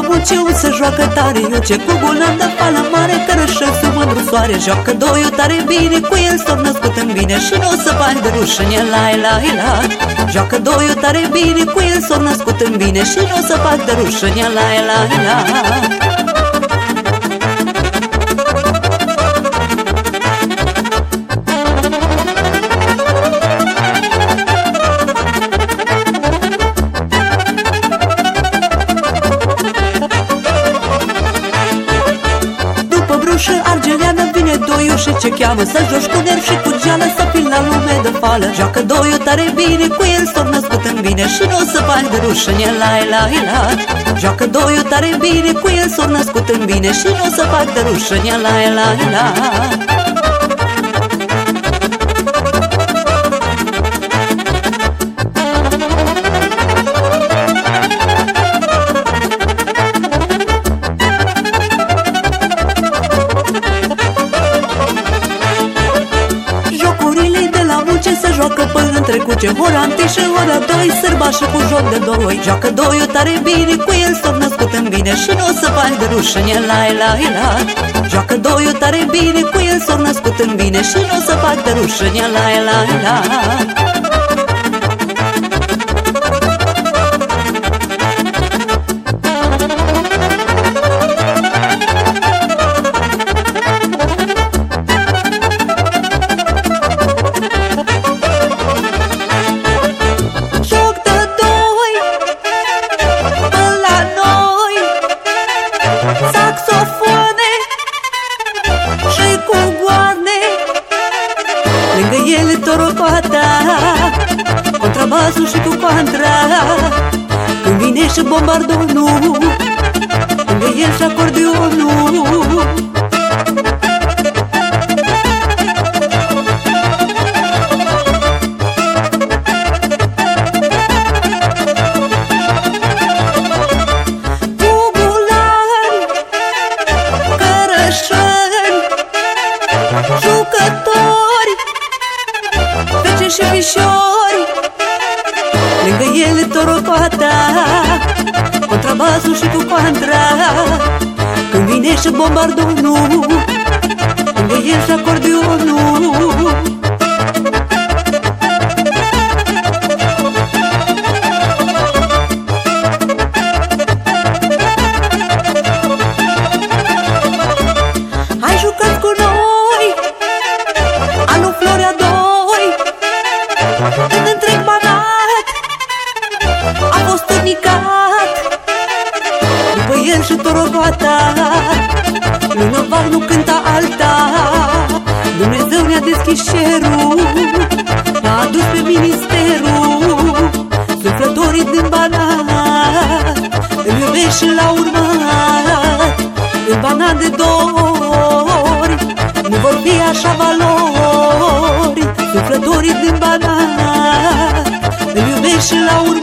la mulți un se joacă tare Eu ce cu gulan de fală mare Cărășă sub mândru soare. Joacă doi tare bine Cu el s-or născut în bine Și nu o să bani de rușine. La la la. Joacă doi tare bine Cu el s-or născut în bine Și nu o să fac de rușine. La la la brușă argeleană Vine doiul și ce cheamă Să joci cu nervi și cu geală Să fii la lume de fală. Joacă doiul tare bine Cu el s-or născut în bine Și nu o să faci de rușine La la la Joacă doiul tare bine Cu el s-or născut în bine Și nu o să fac de rușine La la la cu ce Horanti și ora doi Sărbașă cu joc de doi Joacă doi tare bine Cu el s-o născut în bine Și nu o să faci de rușine La la la. Joacă doi tare bine Cu el s-o născut în bine Și nu o să fac de rușine La la la Saxofoane și cu goarne Lângă ele torocoata Contrabasul și cu contra Când vine și bombardonul Jucători Fece și fișori Lângă ele torocoata Contrabasul și cu contra Când vine și bombardonul A fost turnicat După el și torogoata Lângă val nu cânta alta. Dumnezeu ne-a deschis cerul Ne-a adus pe ministerul. Suflătorii din banat Îl iubești și l-a urmat. În banat de dori Nu vor fi așa valori. Suflătorii din banat Îl iubești și la urmat